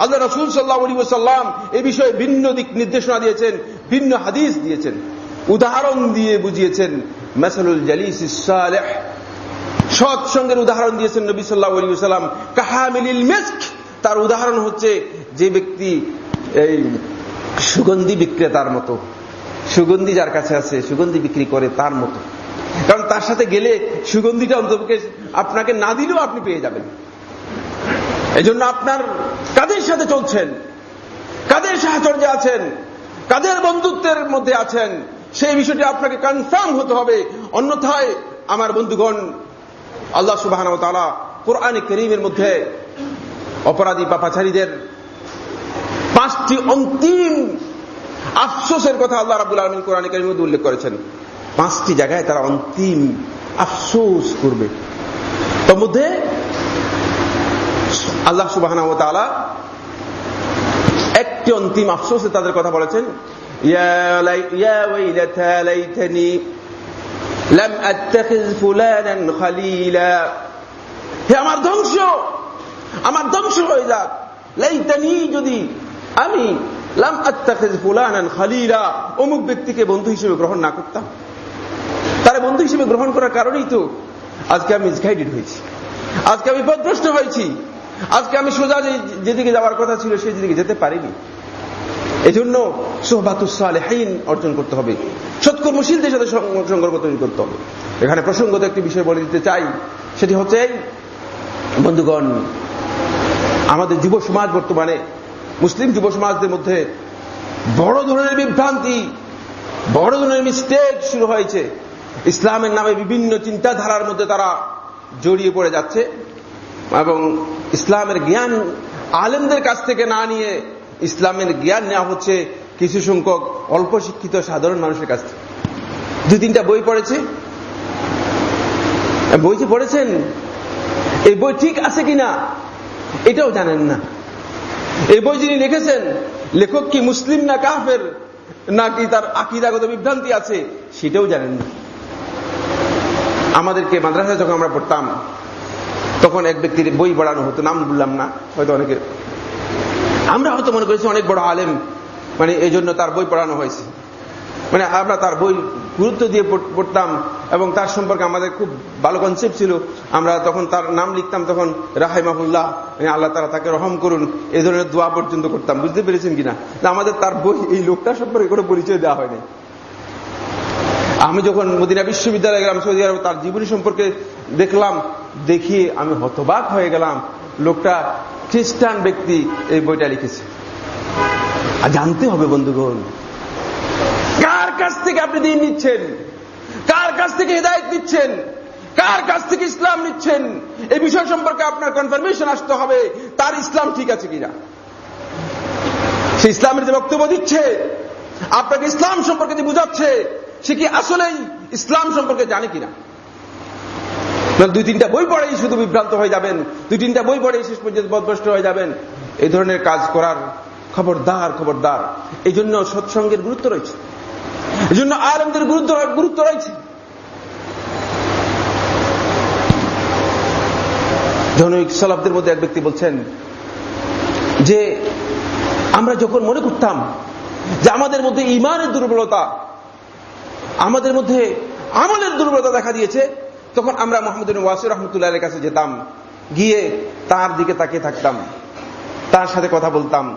আল্লাহ রসুল সাল্লাহ সাল্লাম এ বিষয়ে ভিন্ন দিক নির্দেশনা দিয়েছেন, ভিন্ন হাদিস দিয়েছেন, উদাহরণ দিয়ে বুঝিয়েছেন, মেসালুল জালিস সৎসঙ্গের উদাহরণ দিয়েছেন নবী সাল্লাহ আলী সাল্লাম কাহামিলিল মেস্ক, তার উদাহরণ হচ্ছে যে ব্যক্তি এই সুগন্ধি বিক্রেতার মতো। সুগন্ধি যার কাছে আছে, সুগন্ধি বিক্রি করে তার মতো। কারণ তার সাথে গেলে সুগন্ধিটা অন্তপক্ষে আপনাকে না দিলেও আপনি পেয়ে যাবেন। এজন্য আপনার কাদের সাথে চলছেন? কাদের সাহচর্যে আছেন? কাদের বন্ধুত্বের মধ্যে আছেন? সেই বিষয়টি আপনাকে কনফার্ম হতে হবে। অন্যথায় আমার বন্ধুগণ, আল্লাহ সুবাহ কোরআনে করিমের মধ্যে অপরাধী পাপাচারীদের পাঁচটি অন্তিম আফসোসের কথা আল্লাহ রাবুল আলমিন কোরআনে মধ্যে উল্লেখ করেছেন। পাঁচটি জায়গায় তারা অন্তিম আফসোস করবে। তার মধ্যে আল্লাহ সুবাহ একটি অন্তিম আফসোসে তাদের কথা বলেছেন। আমার ধ্বংস আমার ধ্বংস হয়ে যাক। লাইতানি যদি আমি লাম খালিলা। অমুক ব্যক্তিকে বন্ধু হিসেবে গ্রহণ না করতাম। তারা বন্ধু হিসেবে গ্রহণ করার কারণেই তো আজকে আমি মিসগাইডেড হয়েছি। আজকে আমি পদভ্রষ্ট হয়েছি। আজকে আমি সোজা যেদিকে যাওয়ার কথা ছিল সেই দিকে যেতে পারিনি। এজন্য সোহবাতুসালেহাইন অর্জন করতে হবে। সৎকর্মশীলদের সাথে সংকল্প তৈরি করতে হবে। এখানে প্রসঙ্গত একটি বিষয় বলে দিতে চাই। সেটি হচ্ছে, বন্ধুগণ, আমাদের যুব সমাজ বর্তমানে মুসলিম যুব সমাজদের মধ্যে বড় ধরনের বিভ্রান্তি, বড় ধরনের মিস্টেক শুরু হয়েছে। ইসলামের নামে বিভিন্ন চিন্তাধারার মধ্যে তারা জড়িয়ে পড়ে যাচ্ছে এবং ইসলামের জ্ঞান আলেমদের কাছ থেকে না নিয়ে ইসলামের জ্ঞান নেওয়া হচ্ছে কিছু সংখ্যক অল্প শিক্ষিত সাধারণ মানুষের কাছ থেকে। দু তিনটা বই পড়েছে। বই যে পড়েছেন? এই বই ঠিক আছে কিনা? এটাও জানেন না। এই বই যিনি লিখেছেন, লেখক কি মুসলিম না কাফের? নাকি তার আকিদাগত বিভ্রান্তি আছে? সেটাও জানেন না। আমাদেরকে মাদ্রাসায় যখন আমরা পড়তাম, তখন এক ব্যক্তির বই পড়ানো হতো, নাম বললাম না, হয়তো অনেকে। আমরা হয়তো মনে করেছি অনেক বড় আলেম মানে এই জন্য তার বই পড়ানো হয়েছে। মানে আমরা তার বই গুরুত্ব দিয়ে পড়তাম এবং তার সম্পর্কে আমাদের খুব ভালো কনসেপ্ট ছিল। আমরা তখন তার নাম লিখতাম তখন রাহাই মাহুল্লাহ মানে আল্লাহ তারা তাকে রহম করুন এই ধরনের দোয়া পর্যন্ত করতাম। বুঝতে পেরেছেন কিনা? আমাদের তার বই, এই লোকটা সম্পর্কে কোনো পরিচয় দেওয়া হয়নি। আমি যখন মদিনা বিশ্ববিদ্যালয়ে গেলাম, সৌদি আরব, তার জীবনী সম্পর্কে দেখলাম দেখি আমি হতবাক হয়ে গেলাম। লোকটা খ্রিস্টান ব্যক্তি এই বইটা লিখেছে। আর জানতে হবে বন্ধুগণ, কার কাছ থেকে আপনি দিন নিচ্ছেন? কার কাছ থেকে হৃদায়ত নিচ্ছেন? কার কাছ থেকে ইসলাম নিচ্ছেন? এই বিষয় সম্পর্কে আপনার কনফার্মেশন আসতে হবে, তার ইসলাম ঠিক আছে কিনা? সে ইসলামের যে বক্তব্য দিচ্ছে, আপনাকে ইসলাম সম্পর্কে যে বুঝাচ্ছে, সে কি আসলেই ইসলাম সম্পর্কে জানে কিনা? দুই তিনটা বই পড়েই শুধু বিভ্রান্ত হয়ে যাবেন, দুই তিনটা বই পড়েই শেষ পর্যন্ত বদভস্ত হয়ে যাবেন। এই ধরনের কাজ করার খবরদার খবরদার। এই জন্য সৎসঙ্গের গুরুত্ব রয়েছে। জন্য আলমদের গুরুত্ব গুরুত্ব রয়েছে। জনৈক সলাবদের মধ্যে এক ব্যক্তি বলছেন যে, আমরা যখন মনে করতাম যে আমাদের মধ্যে ইমানের দুর্বলতা, আমাদের মধ্যে আমলের দুর্বলতা দেখা দিয়েছে, তখন আমরা মোহাম্মদ ওয়াসির রহমতুল্লাহ কাছে যেতাম, গিয়ে তার দিকে তাকিয়ে থাকতাম, তার সাথে কথা বলতাম।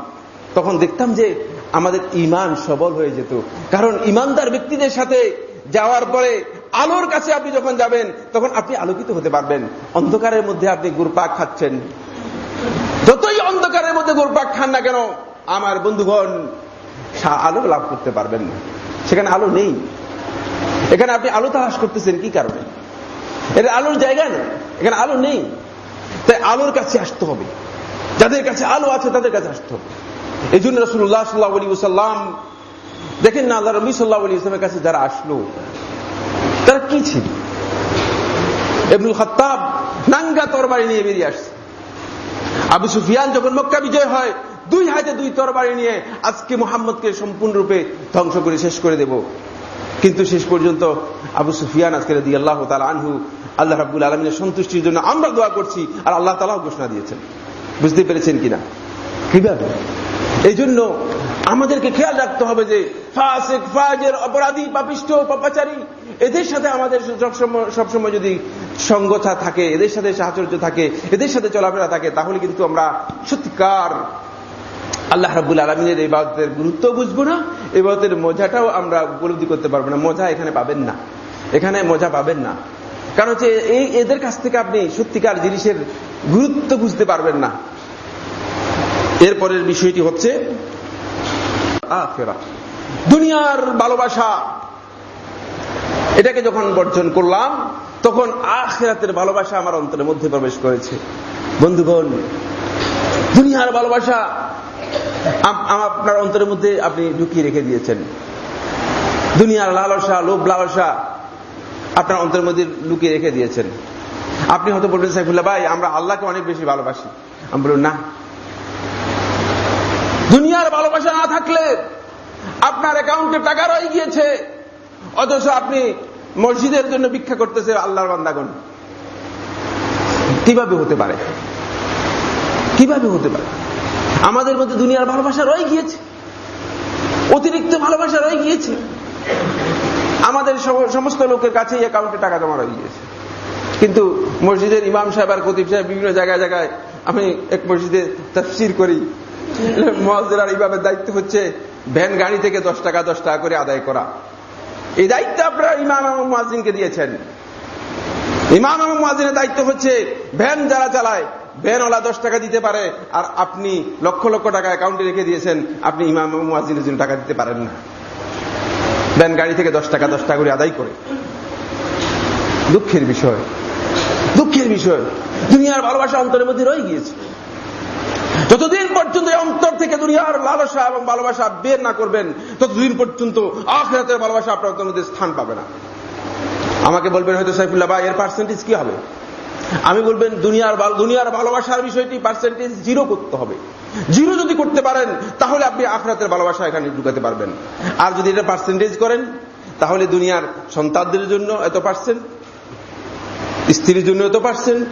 তখন দেখতাম যে আমাদের ইমান সবল হয়ে যেত। কারণ ইমানদার ব্যক্তিদের সাথে যাওয়ার পরে আলোর কাছে আপনি যখন যাবেন, তখন আপনি আলোকিত হতে পারবেন। অন্ধকারের মধ্যে আপনি গুরপাক খাচ্ছেন। যতই অন্ধকারের মধ্যে গুরপাক খান না কেন, আমার বন্ধুগণ আলো লাভ করতে পারবেন না। সেখানে আলো নেই। এখানে আপনি আলো তাহাস করতেছেন কি কারণে? এটা আলোর জায়গা নেই। এখানে আলো নেই। তাই আলোর কাছে আসতে হবে। যাদের কাছে আলো আছে, তাদের কাছে আসতে হবে। এই জন্য রসুল্লাহ সাল্লাহ আলী সাল্লাম দেখেন না আল্লাহ রবি সাল্লাহ আলী ইসলামের কাছে যারা আসলো, তারা কি ছিল? এবনুল খত্তাব নাঙ্গা তরবারি নিয়ে বেরিয়ে আসছে। আবু সুফিয়ান যখন মক্কা বিজয় হয়, দুই হাতে দুই তরবারি নিয়ে আজকে মোহাম্মদকে সম্পূর্ণরূপে ধ্বংস করে শেষ করে দেব। কিন্তু শেষ পর্যন্ত আবু সুফিয়ান আজকে দি আল্লাহ তালা আনহু আল্লাহ রাবুল আলমিনের সন্তুষ্টির জন্য আমরা দোয়া করছি আর আল্লাহ তালাও ঘোষণা দিয়েছেন। বুঝতে পেরেছেন কিনা? কীভাবে? এই জন্য আমাদেরকে খেয়াল রাখতে হবে যে ফাসেক, ফাজের, অপরাধী, পাপিষ্ঠ, পাপাচারী, এদের সাথে আমাদের সবসময় যদি সঙ্গতা থাকে, এদের সাথে সাহচর্য থাকে, এদের সাথে চলাফেরা থাকে, তাহলে কিন্তু আমরা সত্যিকার আল্লাহ রাবুল আলমিনের এই বাদতের গুরুত্ব বুঝব না, এই মজাটাও আমরা উপলব্ধি করতে পারব না। মজা এখানে পাবেন না। এখানে মজা পাবেন না। কারণ হচ্ছে এই এদের কাছ থেকে আপনি সত্যিকার জিনিসের গুরুত্ব বুঝতে পারবেন না। এরপরের বিষয়টি হচ্ছে দুনিয়ার ভালোবাসা। এটাকে যখন বর্জন করলাম, তখন আখেরাতের ভালোবাসা আমার অন্তরের মধ্যে প্রবেশ করেছে। বন্ধুগণ, দুনিয়ার ভালোবাসা আপনার অন্তরের মধ্যে আপনি ঢুকিয়ে রেখে দিয়েছেন। দুনিয়ার লালসা, লোভ লালসা আপনার অন্তরের মধ্যে লুকিয়ে রেখে দিয়েছেন। আপনি হয়তো বলবেন, সাইফুল্লাহ ভাই, আমরা আল্লাহকে অনেক বেশি ভালোবাসি। আমি বলুন না। দুনিয়ার ভালোবাসা না থাকলে আপনার অ্যাকাউন্টে টাকা রয়ে গিয়েছে। অথচ আপনি মসজিদের জন্য ভিক্ষা করতেছে আল্লাহর বান্দাগণ। কীভাবে হতে পারে? কীভাবে হতে পারে? আমাদের মধ্যে দুনিয়ার ভালোবাসা রয়ে গিয়েছে। অতিরিক্ত ভালোবাসা রয়ে গিয়েছে। আমাদের সমস্ত লোকের কাছে অ্যাকাউন্টে টাকা জমা রয়ে গিয়েছে। কিন্তু মসজিদের ইমাম সাহেব আর কতিব সাহেব বিভিন্ন জায়গায় জায়গায় আমি এক মসজিদে তফসির করি। মহাজেরার ইমামের দায়িত্ব হচ্ছে ভ্যান গাড়ি থেকে দশ টাকা দশ টাকা করে আদায় করা। এই দায়িত্ব আপনারা ইমাম এবং মাজিনকে দিয়েছেন। ইমাম এবং মাজিনের দায়িত্ব হচ্ছে ভ্যান যারা চালায়, ভ্যানওয়ালা দশ টাকা দিতে পারে, আর আপনি লক্ষ লক্ষ টাকা অ্যাকাউন্টে রেখে দিয়েছেন, আপনি ইমাম এবং মাজিনের জন্য টাকা দিতে পারেন না। ভ্যান গাড়ি থেকে দশ টাকা দশ টাকা করে আদায় করে। দুঃখের বিষয় দুঃখের বিষয়। দুনিয়ার ভালোবাসা অন্তরের মধ্যে রয়ে গিয়েছে। যতদিন পর্যন্ত অন্তর থেকে দুনিয়ার লালসা এবং ভালোবাসা বের না করবেন, ততদিন পর্যন্ত আখরাতের ভালোবাসা আপনার মধ্যে স্থান পাবে না। আমাকে বলবেন হয়তো সাইফুল্লাহ বা এর পার্সেন্টেজ কি হবে? আমি বলবেন দুনিয়ার দুনিয়ার ভালোবাসার বিষয়টি পার্সেন্টেজ জিরো করতে হবে। জিরো যদি করতে পারেন, তাহলে আপনি আখরাতের ভালোবাসা এখানে ঢুকাতে পারবেন। আর যদি এটা পার্সেন্টেজ করেন, তাহলে দুনিয়ার সন্তানদের জন্য এত পার্সেন্ট স্ত্রীর জন্য এত পার্সেন্ট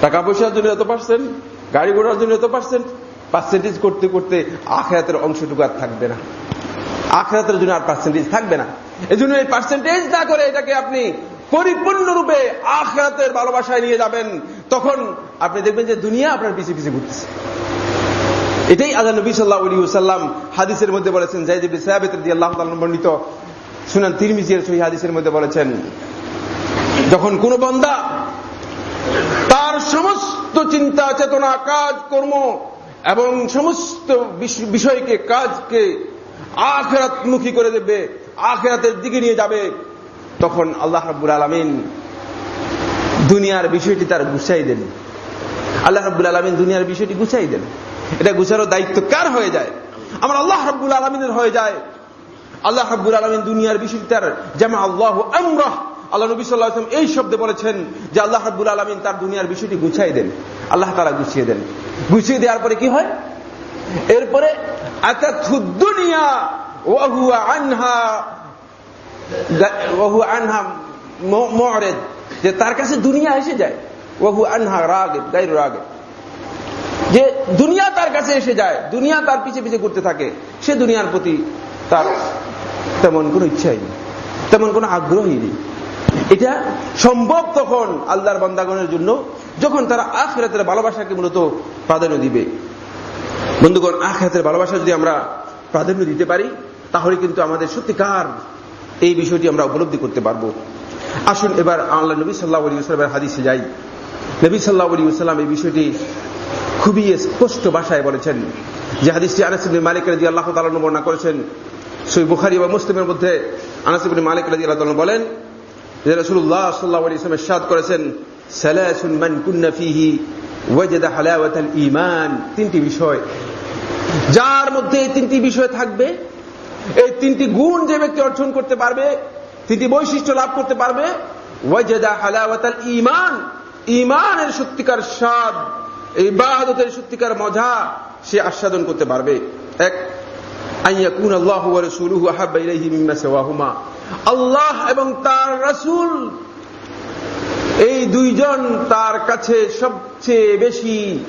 টাকা পয়সার জন্য এত পার্সেন্ট গাড়ি ঘোড়ার জন্য এত পার্সেন্ট পার্সেন্টেজ করতে করতে আখরাতের অংশটুকু আর থাকবে না। আখরাতের জন্য আর পার্সেন্টেজ থাকবে না। এই জন্য এই পার্সেন্টেজ না করে এটাকে আপনি পরিপূর্ণরূপে আখরাতের ভালোবাসায় নিয়ে যাবেন, তখন আপনি দেখবেন যে দুনিয়া আপনার পিছিয়ে পিছিয়ে ঘুরতেছে। এটাই আল্লাহ নবী সাল্লাহ আলী সাল্লাম হাদিসের মধ্যে বলেছেন জাইদিব সাহাবেদ আল্লাহ বর্ণিত শুনান তিরমিজির সহি হাদিসের মধ্যে বলেছেন, যখন কোন বন্দা তার সমস্ত চিন্তা, চেতনা, কাজ, কর্ম এবং সমস্ত বিষয়কে, কাজকে আখেরাতমুখী করে দেবে, আখেরাতের দিকে নিয়ে যাবে। তখন আল্লাহ রাব্বুল আলমিন দুনিয়ার বিষয়টি তার গুছাই দেন। আল্লাহ রাব্বুল আলমিন দুনিয়ার বিষয়টি গুছাই দেন। এটা গুছানোর দায়িত্ব কার হয়ে যায়? আমার আল্লাহ রাব্বুল আলমিনের হয়ে যায়। আল্লাহ রাব্বুল আলমিন দুনিয়ার বিষয়টি তার যেমন আল্লাহ আমরাহ আল্লাহ নবী সাল্লাহ আসলাম এই শব্দে বলেছেন যে আল্লাহ রাব্বুল আলমিন তার দুনিয়ার বিষয়টি গুছাই দেন। আল্লাহ তারা গুছিয়ে দেন। গুছিয়ে দেওয়ার পরে কি হয়? এরপরে দুনিয়া ওয়াহুয়া আনহা মরেদ। যে তার কাছে দুনিয়া এসে যায়। ওহু আনহা রাগে গাইর রাগে যে দুনিয়া তার কাছে এসে যায়, দুনিয়া তার পিছে পিছে করতে থাকে, সে দুনিয়ার প্রতি তার তেমন কোনো ইচ্ছাই নেই, তেমন কোনো আগ্রহই নেই। এটা সম্ভব তখন আল্লাহর বান্দাগণের জন্য যখন তারা আখেরাতের ভালোবাসাকে মূলত প্রাধান্য দিবে। বন্ধুগণ, আখেরাতের ভালোবাসা যদি আমরা প্রাধান্য দিতে পারি, তাহলে কিন্তু আমাদের সত্যিকার এই বিষয়টি আমরা উপলব্ধি করতে পারব। আসুন এবার আল্লাহ নবী সাল্লাহ আলী সাল্লামের হাদিসে যাই। নবী সাল্লাহ আলী সাল্লাম এই বিষয়টি খুবই স্পষ্ট ভাষায় বলেছেন। যে হাদিসটি আনাসিবিন মালিক রাজি আল্লাহ তালন বর্ণনা করেছেন। সই বুখারি বা মুসলিমের মধ্যে আনাসিবিন মালিক রাজি আল্লাহ বলেন যে রসুল্লাহ সাল্লাহ আলী ইসলামের সাদ করেছেন মান ঈমান। তিনটি বিষয়। যার মধ্যে এই তিনটি বিষয় থাকবে, এই তিনটি গুণ যে ব্যক্তি অর্জন করতে পারবে, তিনটি বৈশিষ্ট্য লাভ করতে পারবে ঈমান। ঈমানের সত্যিকার স্বাদ এই বাহাদতের সত্যিকার মজা সে আস্বাদন করতে পারবে। এক আইয়াকুন আল্লাহ ওয়া রাসূলুহু আহাব্বা আল্লাহ এবং তার রাসূল, এই দুইজন তার কাছে সবচেয়ে বেশি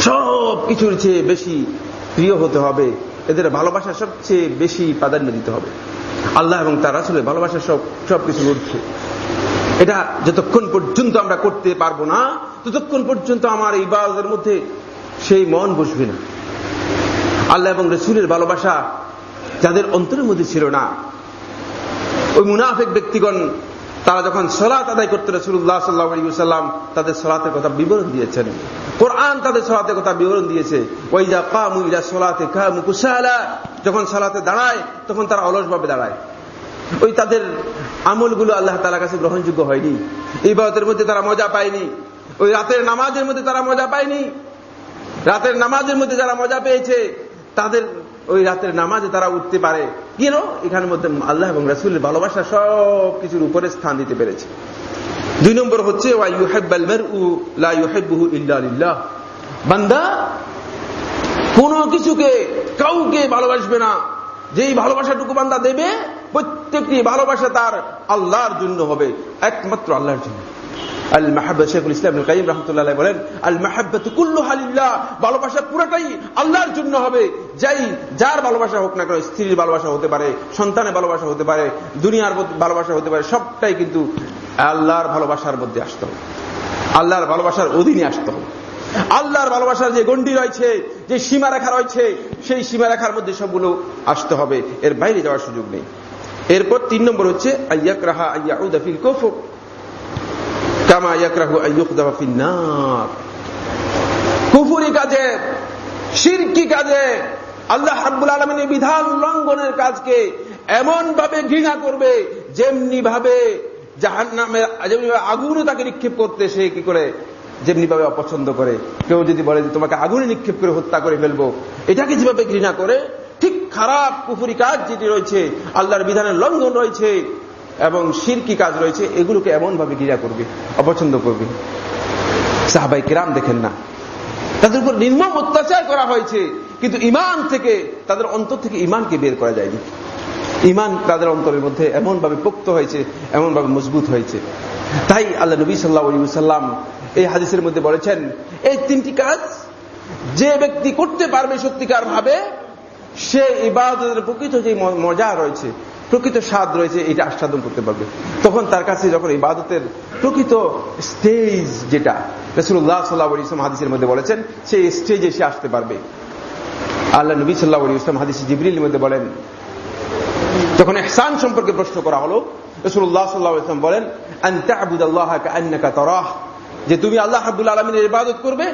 সব কিছুর চেয়ে বেশি প্রিয় হতে হবে। এদের ভালোবাসা সবচেয়ে বেশি প্রাধান্য দিতে হবে। আল্লাহ এবং তার আসলে ভালোবাসা সব সবকিছু উঠছে এটা যতক্ষণ পর্যন্ত আমরা করতে পারব না, ততক্ষণ পর্যন্ত আমার এই বাজের মধ্যে সেই মন বসবে না। আল্লাহ এবং রসুলের ভালোবাসা যাদের অন্তরের মধ্যে ছিল না ওই মুনাফেক ব্যক্তিগণ, তারা যখন সলাত আদায় করতে রসুল্লাহ সাল্লাহাম তাদের সলাতের কথা বিবরণ দিয়েছেন। কোরআন তাদের সলাতের কথা বিবরণ দিয়েছে। ওইজা কামু ইলা সলাতে কামু কুসালা। যখন সলাতে দাঁড়ায়, তখন তারা অলসভাবে দাঁড়ায়। ওই তাদের আমলগুলো আল্লাহ তালার কাছে গ্রহণযোগ্য হয়নি। এই বাবতের মধ্যে তারা মজা পায়নি। ওই রাতের নামাজের মধ্যে তারা মজা পায়নি। রাতের নামাজের মধ্যে যারা মজা পেয়েছে, তাদের ওই রাতের নামাজে তারা উঠতে পারে। কেন এখানের মধ্যে আল্লাহ এবং রাসুলের ভালোবাসা সব কিছুর উপরে স্থান দিতে পেরেছে। দুই নম্বর হচ্ছে বান্দা কোন কিছুকে কাউকে ভালোবাসবে না। যেই ভালোবাসাটুকু বান্দা দেবে, প্রত্যেকটি ভালোবাসা তার আল্লাহর জন্য হবে। একমাত্র আল্লাহর জন্য। আল মাহাব্বা শেখুল ইসলাম কাইম রহমতুল্লাহ বলেন আল মাহাব্বাত কুল্লু হালিল্লাহ ভালোবাসা পুরাটাই আল্লাহর জন্য হবে। যাই, যার ভালোবাসা হোক না কেন, স্ত্রীর ভালোবাসা হতে পারে, সন্তানের ভালোবাসা হতে পারে, দুনিয়ার ভালোবাসা হতে পারে, সবটাই কিন্তু আল্লাহর ভালোবাসার মধ্যে আসতে আল্লাহর ভালোবাসার অধীনে আসতে আল্লাহর ভালোবাসার যে গন্ডি রয়েছে, যে সীমারেখা রয়েছে, সেই সীমা রেখার মধ্যে সবগুলো আসতে হবে। এর বাইরে যাওয়ার সুযোগ নেই। এরপর তিন নম্বর হচ্ছে আইয়াক রাহা আইয়া উদাফিল কফর কামা কুফুরি কাজে, শিরকি কাজে, আল্লাহ রাব্বুল আলামিনের বিধান লঙ্ঘনের কাজকে এমন ভাবে ঘৃণা করবে যেমনি ভাবে জাহান্নামে যেমনি আগুনে তাকে নিক্ষেপ করতে সে কি করে? যেমনি ভাবে অপছন্দ করে। কেউ যদি বলে যে, তোমাকে আগুনে নিক্ষেপ করে হত্যা করে ফেলব। এটাকে যেভাবে ঘৃণা করে, ঠিক খারাপ কুফুরি কাজ যেটি রয়েছে, আল্লাহর বিধানের লঙ্ঘন রয়েছে এবং শিরকি কাজ রয়েছে, এগুলোকে এমন ভাবে ঘৃণা করবে, অপছন্দ করবে। সাহাবাই কিরাম দেখেন না। তাদের উপর নির্মম অত্যাচার করা হয়েছে, কিন্তু ইমান থেকে, তাদের অন্তর থেকে ইমানকে বের করা যায়নি। ইমান তাদের অন্তরের মধ্যে এমন ভাবে পোক্ত হয়েছে এমন ভাবে মজবুত হয়েছে। তাই আল্লাহ নবী সাল্লাহ সাল্লাম এই হাদিসের মধ্যে বলেছেন, এই তিনটি কাজ যে ব্যক্তি করতে পারবে সত্যিকার ভাবে সে ইবাদতের প্রকৃত যে মজা রয়েছে প্রকৃত স্বাদ রয়েছে, এটা আস্বাদন করতে পারবে। তখন তার কাছে যখন ইবাদতের প্রকৃত স্টেজ যেটা রসুল্লাহ সাল্লাহ ইসলাম হাদিসের মধ্যে বলেছেন, সেই স্টেজে সে আসতে পারবে। আল্লাহ নবী সাল্লাহ ইসলাম হাদিস জিবরির মধ্যে বলেন, যখন এহসান সম্পর্কে প্রশ্ন করা হলো রসুল্লাহ সাল্লাহ ইসলাম বলেন যে তুমি আল্লাহ হাবুল আলমিনের ইবাদত করবে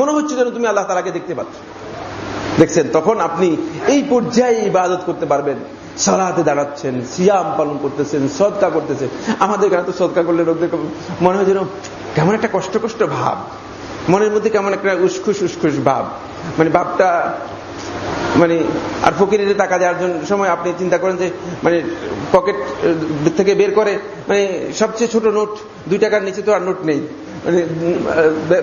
মনে হচ্ছে যেন তুমি আল্লাহ তালাকে দেখতে পাচ্ছ। দেখছেন, তখন আপনি এই পর্যায়ে ইবাদত করতে পারবেন। সালাতে দাঁড়াচ্ছেন, সিয়াম পালন করতেছেন, সদকা করতেছেন। আমাদের এখানে তো সদকা করলে লোকদের মনে হয় যেন কেমন একটা কষ্ট কষ্ট ভাব। মনের মধ্যে কেমন একটা উসখুস উসখুস ভাব। মানে ভাবটা মানে আর ফকিরের টাকা দেওয়ার জন্য সময় আপনি চিন্তা করেন যে মানে পকেট থেকে বের করে মানে সবচেয়ে ছোট নোট, দুই টাকার নিচে তো আর নোট নেই। মানে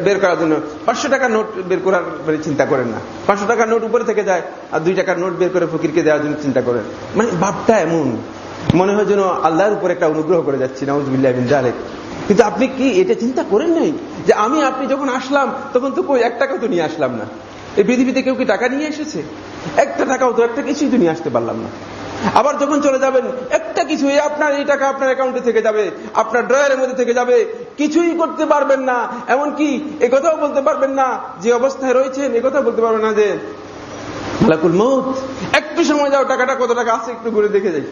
বের করার জন্য। পাঁচশো টাকার নোট বের করার মানে চিন্তা করেন না। পাঁচশো টাকার নোট উপরে থেকে যায়, আর দুই টাকার নোট বের করে ফকিরকে দেওয়ার জন্য চিন্তা করেন। মানে ভাবটা এমন। মনে হয় যেন আল্লাহর উপর একটা অনুগ্রহ করে যাচ্ছি, নাউজবিল্লাহ বিন জালেক কিন্তু আপনি কি এটা চিন্তা করেন নাই? যে আমি, আপনি যখন আসলাম, তখন তো কই, এক টাকা তো নিয়ে আসলাম না। এই পৃথিবীতে কেউ কি টাকা নিয়ে এসেছে? একটা টাকাও তো একটা কিছুই তো নিয়ে আসতে পারলাম না। আবার যখন চলে যাবেন, একটা কিছু আপনার এই টাকা আপনার অ্যাকাউন্টে থেকে যাবে, আপনার ড্রয়ারের মধ্যে থেকে যাবে। কিছুই করতে পারবেন না। এমনকি কথাও বলতে পারবেন না যে অবস্থায় রয়েছেন একথা বলতে পারবেন না যে, মালাকুল মৌত একটু সময় যাও টাকাটা কত টাকা আছে একটু ঘুরে দেখে যাই।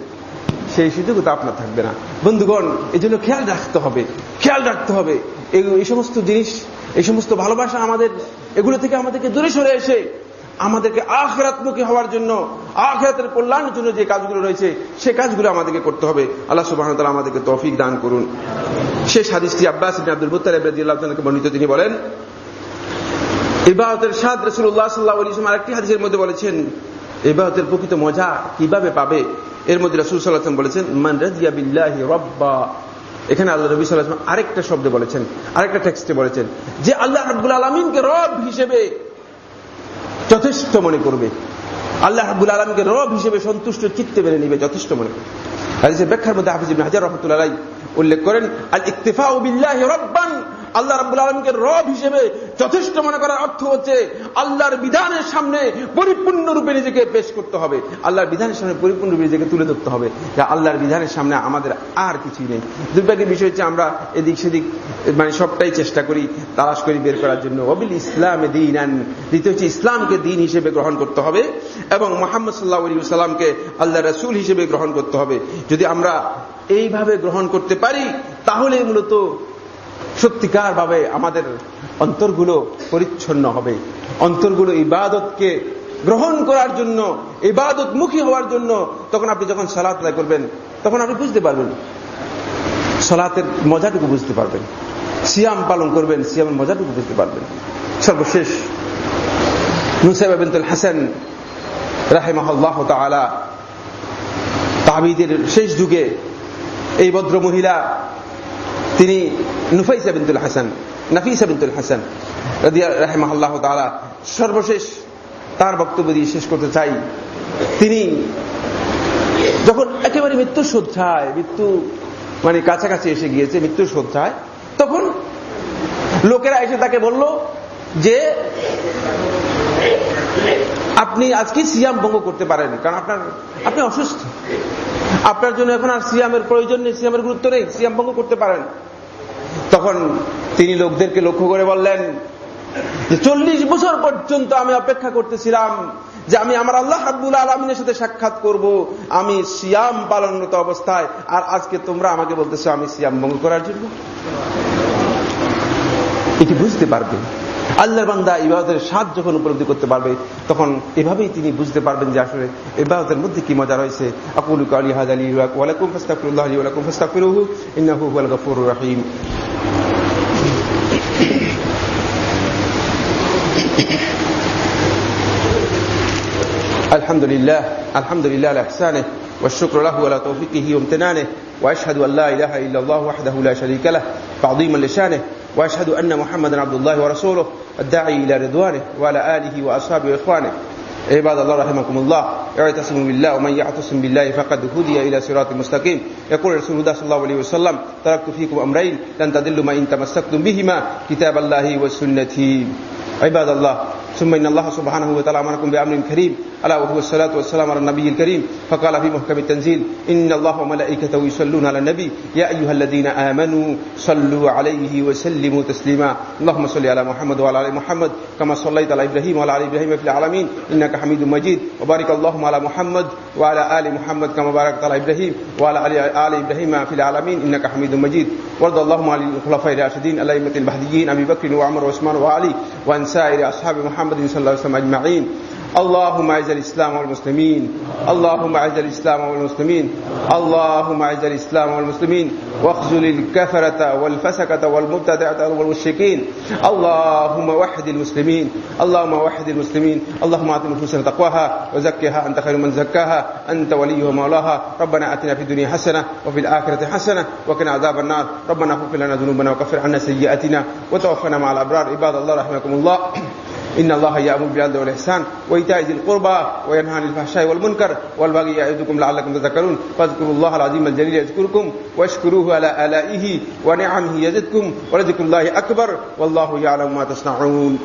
সেই সুযোগ তো আপনার থাকবে না। বন্ধুগণ এই জন্য খেয়াল রাখতে হবে, খেয়াল রাখতে হবে। এই সমস্ত জিনিস এই সমস্ত ভালোবাসা আমাদের, এগুলো থেকে আমাদেরকে দূরে সরে এসে আমাদেরকে আখরাতমুখী হওয়ার জন্য, আখরাতের কল্যাণের জন্য যে কাজগুলো রয়েছে, সে কাজগুলো আমাদেরকে করতে হবে। আল্লাহ সুবাহ আমাদেরকে তৌফিক দান করুন। শেষ হাদিসটি আব্বাস আব্দুল মুতালিবকে বর্ণিত, তিনি বলেন ইবাহতের সাদ রসুল্লাহ সাল্লাহ আরেকটি হাদিসের মধ্যে বলেছেন ইবাহতের প্রকৃত মজা কীভাবে পাবে? এর মধ্যে রসুল সাল্লাহাম বলেছেন, মান রাজিয়া বিল্লাহি রব্বা এখানে আল্লাহ নবী সাল্লাহ আরেকটা শব্দে বলেছেন, আরেকটা টেক্সটে বলেছেন যে আল্লাহ আব্বুল আলমিনকে রব হিসেবে যথেষ্ট মনে করবে। আল্লাহ রাবুল আলমকে রব হিসেবে সন্তুষ্ট চিত্তে মেনে নিবে যথেষ্ট মনে করবে। ব্যাখ্যার মধ্যে হাফিজ হাজার রহমতুল্লাহ উল্লেখ করেন আল ইকতেফা রব্বান আল্লাহ রাবুল আলমকে রব হিসেবে যথেষ্ট মনে করার অর্থ হচ্ছে আল্লাহর বিধানের সামনে পরিপূর্ণরূপে নিজেকে পেশ করতে হবে। আল্লাহর বিধানের সামনে পরিপূর্ণরূপে নিজেকে তুলে ধরতে হবে। আল্লাহর বিধানের সামনে আমাদের আর কিছুই নেই। দুর্ভাগ্যের বিষয় হচ্ছে আমরা এদিক সেদিক মানে সবটাই চেষ্টা করি তালাশ করি বের করার জন্য। অবিল ইসলাম দিন আন দ্বিতীয় হচ্ছে ইসলামকে দিন হিসেবে গ্রহণ করতে হবে এবং মোহাম্মদ সাল্লাহ আলী সাল্লামকে আল্লাহ রসুল হিসেবে গ্রহণ করতে হবে। যদি আমরা এইভাবে গ্রহণ করতে পারি তাহলে মূলত সত্যিকার ভাবে আমাদের অন্তরগুলো পরিচ্ছন্ন হবে। অন্তরগুলো ইবাদতকে গ্রহণ করার জন্য ইবাদত মুখী হওয়ার জন্য তখন আপনি যখন সলাৎ আদায় করবেন, তখন আপনি বুঝতে পারবেন। সলাতের মজাটুকু বুঝতে পারবেন। সিয়াম পালন করবেন, সিয়ামের মজাটুকু বুঝতে পারবেন। সর্বশেষ, নুসাইব বিনতুল হাসান রাহেমাহ তালা তাবিদের শেষ যুগে এই ভদ্র মহিলা তিনি নুফাইসা বিনতুল হাসান, নাফিসা বিনতুল হাসান রাহেমাহ তালা সর্বশেষ তার বক্তব্য দিয়ে শেষ করতে চাই। তিনি যখন একেবারে মৃত্যুর শয্যায় মৃত্যু মানে কাছাকাছি এসে গিয়েছে মৃত্যু শ্রদ্ধায় তখন লোকেরা এসে তাকে বলল যে, আপনি আজকে সিয়াম ভঙ্গ করতে পারেন, কারণ আপনার, আপনি অসুস্থ। আপনার জন্য এখন আর সিয়ামের প্রয়োজন নেই, সিয়ামের গুরুত্ব নেই, সিয়াম ভঙ্গ করতে পারেন। তখন তিনি লোকদেরকে লক্ষ্য করে বললেন যে, চল্লিশ বছর পর্যন্ত আমি অপেক্ষা করতেছিলাম যে আমি আমার আল্লাহ হাবুল আলমিনের সাথে সাক্ষাৎ করব। আমি সিয়াম পালনরত অবস্থায়, আর আজকে তোমরা আমাকে বলতেছো আমি সিয়াম ভঙ্গ করার জন্য। এটি বুঝতে পারবে। আল্লাহর বান্দা ইবাদতের স্বাদ যখন উপলব্ধি করতে পারবে তখন এভাবেই তিনি বুঝতে পারবেন যে আসলে ইবাদতের মধ্যে কি মজা রয়েছে আকুল আলী হাদ আলী ওয়ালাকুম ফাস্তাকুল্লাহ আলী ওয়ালাকুম ফাস্তাকুরুহু ইন্নাহু হুয়াল গফুরুর রহিম الحمد لله الحمد لله على احسانه والشكر له على توفيقه وامتنانه واشهد ان لا اله الا الله وحده لا شريك له تعظيما لشانه وأشهد أن محمدا عبد الله ورسوله الداعي إلى رضوانه وعلى آله وأصحابه وإخوانه. عباد الله رحمكم الله اعتصموا بالله ومن يعتصم بالله فقد هدي إلى صراط مستقيم. يقول رسول الله صلى الله عليه وسلم تركت فيكم أمرين لن تضلوا ما إن تمسكتم بهما كتاب الله والسنة عباد الله ثم إن الله سبحانه وتعالى أمركم بأمر كريم. ألا وهو الصلاة والسلام على النبي الكريم. فقال في محكم التنزيل إن الله وملائكته يصلون على النبي. يا أيها الذين آمنوا صلوا عليه وسلموا تسليما. اللهم صل على محمد وعلى آل محمد كما صليت على إبراهيم وعلى آل إبراهيم في العالمين. إنك حميد مجيد. وبارك اللهم على محمد وعلى آل محمد كما باركت على إبراهيم وعلى ال إبراهيم في العالمين. إنك حميد مجيد. وارض اللهم عن الخلفاء الراشدين الائمه المهديين أبي بكر وعمر وعثمان وعلي وعن سائر أصحاب محمد. صلى الله عليه وسلم اجمعين اللهم اعز الاسلام والمسلمين اللهم اعز الاسلام والمسلمين اللهم اعز الاسلام والمسلمين واخذل الكفرة والفسكة والمبتدعة والمشركين اللهم وحد المسلمين اللهم وحد المسلمين اللهم اعط نفوسنا تقواها وزكها انت خير من زكاها انت وليها ومولاها ربنا اتنا في الدنيا حسنه وفي الاخره حسنه وقنا عذاب النار ربنا اغفر لنا ذنوبنا وكفر عنا سيئاتنا وتوفنا مع الابرار عباد الله رحمكم الله إن الله يأمر بالعدل والإحسان وإيتاء ذي القربى وينهى عن الفحشاء والمنكر والبغي يعظكم لعلكم تذكرون فاذكروا الله العظيم الجليل يذكركم واشكروه على آلائه ونعمه يزدكم ولذكر الله أكبر والله يعلم ما تصنعون.